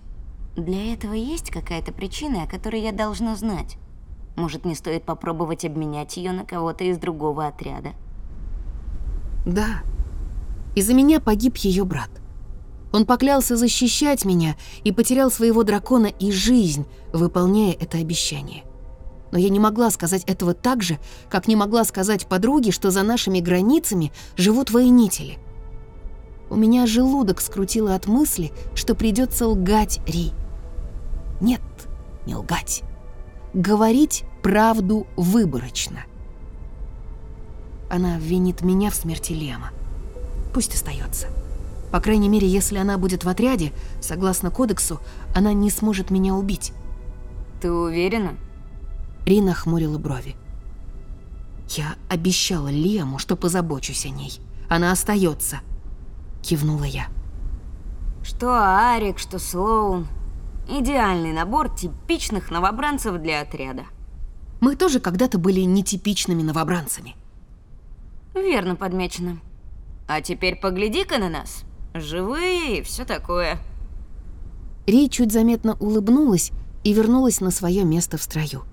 Для этого есть какая-то причина, о которой я должна знать. Может, не стоит попробовать обменять ее на кого-то из другого отряда? Да. Из-за меня погиб ее брат. Он поклялся защищать меня и потерял своего дракона и жизнь, выполняя это обещание. Но я не могла сказать этого так же, как не могла сказать подруге, что за нашими границами живут воинители. У меня желудок скрутило от мысли, что придется лгать Ри. Нет, не лгать. Говорить правду выборочно. Она винит меня в смерти Лема. Пусть остается. По крайней мере, если она будет в отряде, согласно кодексу, она не сможет меня убить. Ты уверена? Рина хмурила брови. Я обещала Лему, что позабочусь о ней. Она остается. Кивнула я. Что Арик, что Слоун. Идеальный набор типичных новобранцев для отряда. Мы тоже когда-то были нетипичными новобранцами. Верно подмечено. А теперь погляди-ка на нас. Живые и все такое. Ри чуть заметно улыбнулась и вернулась на свое место в строю.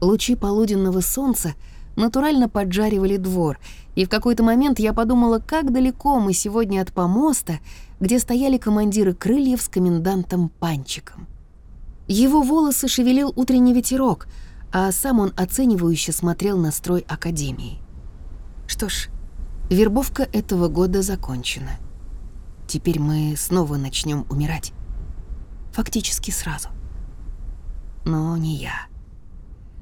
Лучи полуденного солнца натурально поджаривали двор, и в какой-то момент я подумала, как далеко мы сегодня от помоста, где стояли командиры крыльев с комендантом Панчиком. Его волосы шевелил утренний ветерок, а сам он оценивающе смотрел на строй Академии. Что ж, вербовка этого года закончена. Теперь мы снова начнем умирать. Фактически сразу. Но не я.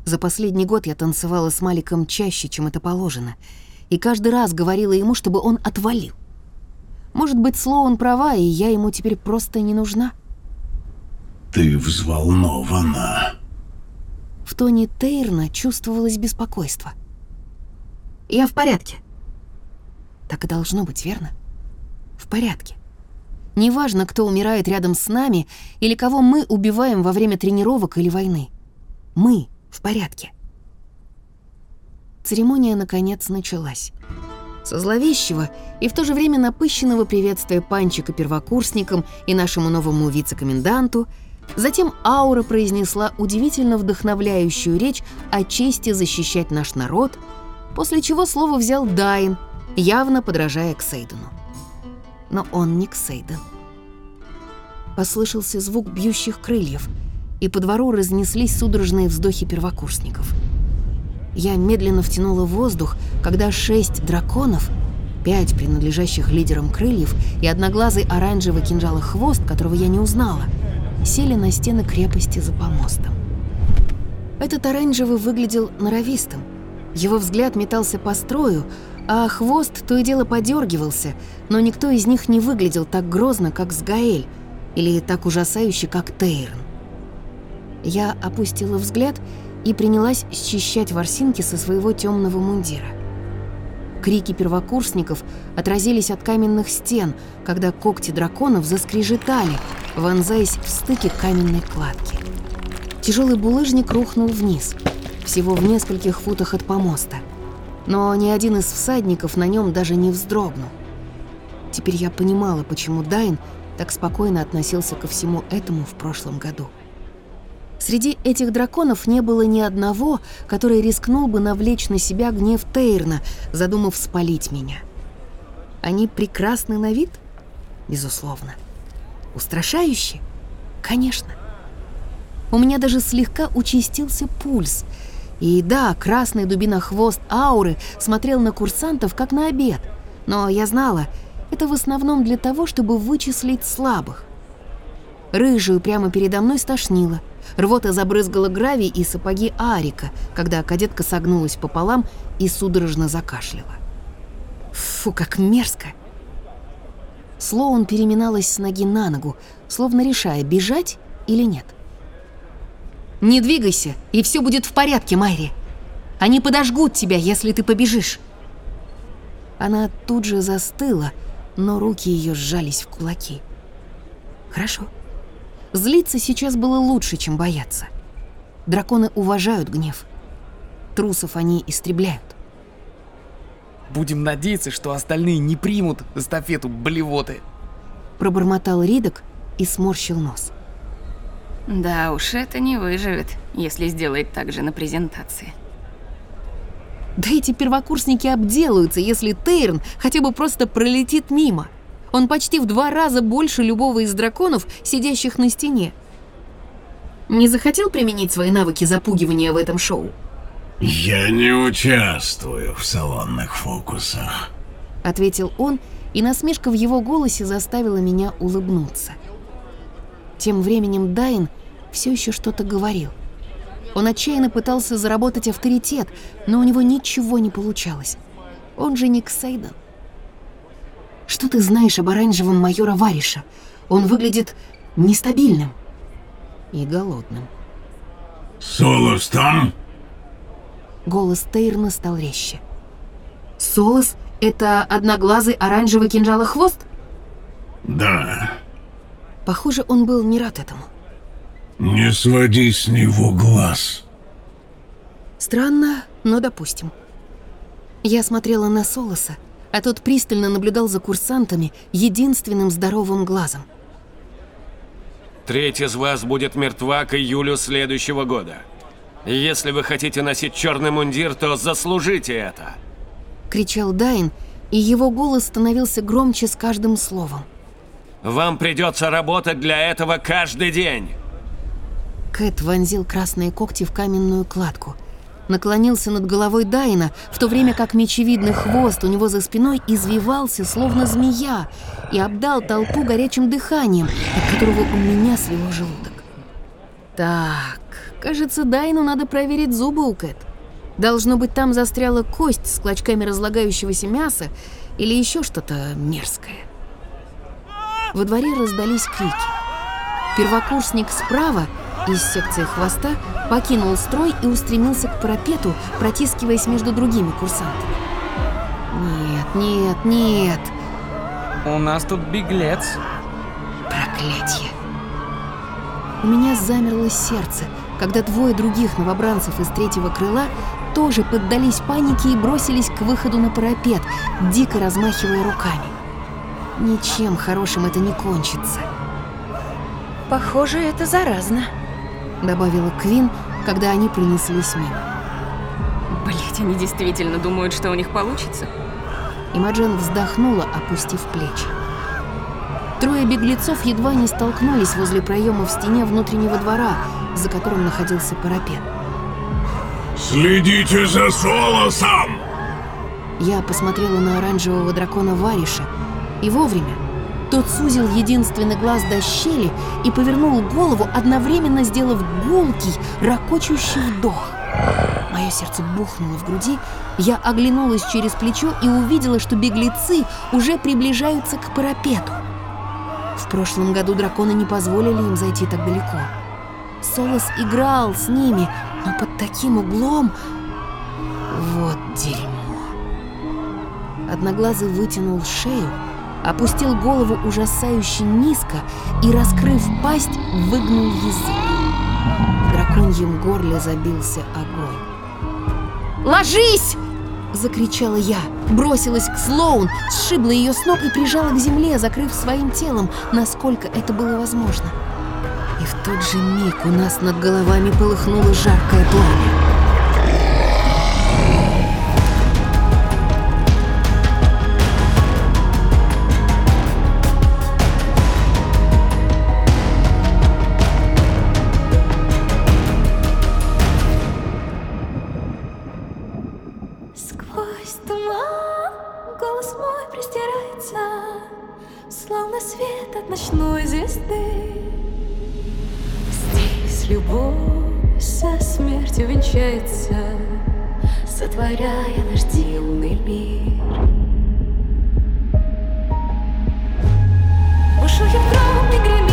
За последний год я танцевала с Маликом чаще, чем это положено, и каждый раз говорила ему, чтобы он отвалил. Может быть, Слоун права, и я ему теперь просто не нужна? Ты взволнована. В тоне Тейрна чувствовалось беспокойство. Я в порядке. Так и должно быть, верно? В порядке. Неважно, кто умирает рядом с нами или кого мы убиваем во время тренировок или войны. Мы в порядке. Церемония, наконец, началась. Со зловещего и в то же время напыщенного приветствия Панчика первокурсникам и нашему новому вице-коменданту, затем Аура произнесла удивительно вдохновляющую речь о чести защищать наш народ, после чего слово взял Дайн, явно подражая к Сейдену. Но он не к Сейден. Послышался звук бьющих крыльев — и по двору разнеслись судорожные вздохи первокурсников. Я медленно втянула воздух, когда шесть драконов, пять принадлежащих лидерам крыльев и одноглазый оранжевый кинжала хвост, которого я не узнала, сели на стены крепости за помостом. Этот оранжевый выглядел норовистым. Его взгляд метался по строю, а хвост то и дело подергивался, но никто из них не выглядел так грозно, как Сгаэль, или так ужасающе, как Тейрн. Я опустила взгляд и принялась счищать ворсинки со своего темного мундира. Крики первокурсников отразились от каменных стен, когда когти драконов заскрежетали, вонзаясь в стыке каменной кладки. Тяжелый булыжник рухнул вниз, всего в нескольких футах от помоста. Но ни один из всадников на нем даже не вздрогнул. Теперь я понимала, почему Дайн так спокойно относился ко всему этому в прошлом году. Среди этих драконов не было ни одного, который рискнул бы навлечь на себя гнев Тейрна, задумав спалить меня. Они прекрасны на вид? Безусловно. Устрашающие? Конечно. У меня даже слегка участился пульс. И да, красный дубинохвост ауры смотрел на курсантов как на обед. Но я знала, это в основном для того, чтобы вычислить слабых. Рыжую прямо передо мной стошнило. Рвота забрызгала гравий и сапоги Арика, когда кадетка согнулась пополам и судорожно закашляла. Фу, как мерзко! Слоун переминалась с ноги на ногу, словно решая, бежать или нет. «Не двигайся, и все будет в порядке, Майри. Они подожгут тебя, если ты побежишь». Она тут же застыла, но руки ее сжались в кулаки. «Хорошо. Злиться сейчас было лучше, чем бояться. Драконы уважают гнев. Трусов они истребляют. Будем надеяться, что остальные не примут эстафету блевоты. Пробормотал Ридок и сморщил нос. Да уж, это не выживет, если сделает так же на презентации. Да эти первокурсники обделаются, если Тейрн хотя бы просто пролетит мимо. Он почти в два раза больше любого из драконов, сидящих на стене. Не захотел применить свои навыки запугивания в этом шоу? «Я не участвую в салонных фокусах», — ответил он, и насмешка в его голосе заставила меня улыбнуться. Тем временем Дайн все еще что-то говорил. Он отчаянно пытался заработать авторитет, но у него ничего не получалось. Он же не Ксейден. Что ты знаешь об оранжевом майора Вариша? Он выглядит нестабильным и голодным. «Солос там?» Голос Тейрна стал резче. «Солос — это одноглазый оранжевый кинжалохвост?» «Да». Похоже, он был не рад этому. «Не своди с него глаз». Странно, но допустим. Я смотрела на Солоса, а тот пристально наблюдал за курсантами единственным здоровым глазом. Треть из вас будет мертва к июлю следующего года. Если вы хотите носить черный мундир, то заслужите это. Кричал Дайн, и его голос становился громче с каждым словом. Вам придется работать для этого каждый день. Кэт вонзил красные когти в каменную кладку. Наклонился над головой Дайна, в то время как мечевидный хвост у него за спиной извивался, словно змея, и обдал толпу горячим дыханием, от которого у меня свело желудок. Так, кажется, Дайну надо проверить зубы у Кэт. Должно быть, там застряла кость с клочками разлагающегося мяса или еще что-то мерзкое. Во дворе раздались крики. Первокурсник справа из секции хвоста покинул строй и устремился к парапету, протискиваясь между другими курсантами. Нет, нет, нет. У нас тут беглец. Проклятье. У меня замерло сердце, когда двое других новобранцев из третьего крыла тоже поддались панике и бросились к выходу на парапет, дико размахивая руками. Ничем хорошим это не кончится. Похоже, это заразно. Добавила Квин, когда они пронеслись мимо. Блять, они действительно думают, что у них получится? Имаджен вздохнула, опустив плечи. Трое беглецов едва не столкнулись возле проема в стене внутреннего двора, за которым находился парапет. «Следите за Солосом!» Я посмотрела на оранжевого дракона Вариша, и вовремя. Тот сузил единственный глаз до щели и повернул голову, одновременно сделав гулкий, ракочущий вдох. Мое сердце бухнуло в груди, я оглянулась через плечо и увидела, что беглецы уже приближаются к парапету. В прошлом году драконы не позволили им зайти так далеко. Солос играл с ними, но под таким углом... Вот дерьмо. Одноглазый вытянул шею, опустил голову ужасающе низко и, раскрыв пасть, выгнул язык. В драконьем горле забился огонь. «Ложись!» — закричала я, бросилась к Слоун, сшибла ее с ног и прижала к земле, закрыв своим телом, насколько это было возможно. И в тот же миг у нас над головами полыхнуло жаркое пламя. Здесь любовь со смертью венчается, Сотворяя наш дивный мир. Бушует гром и гремит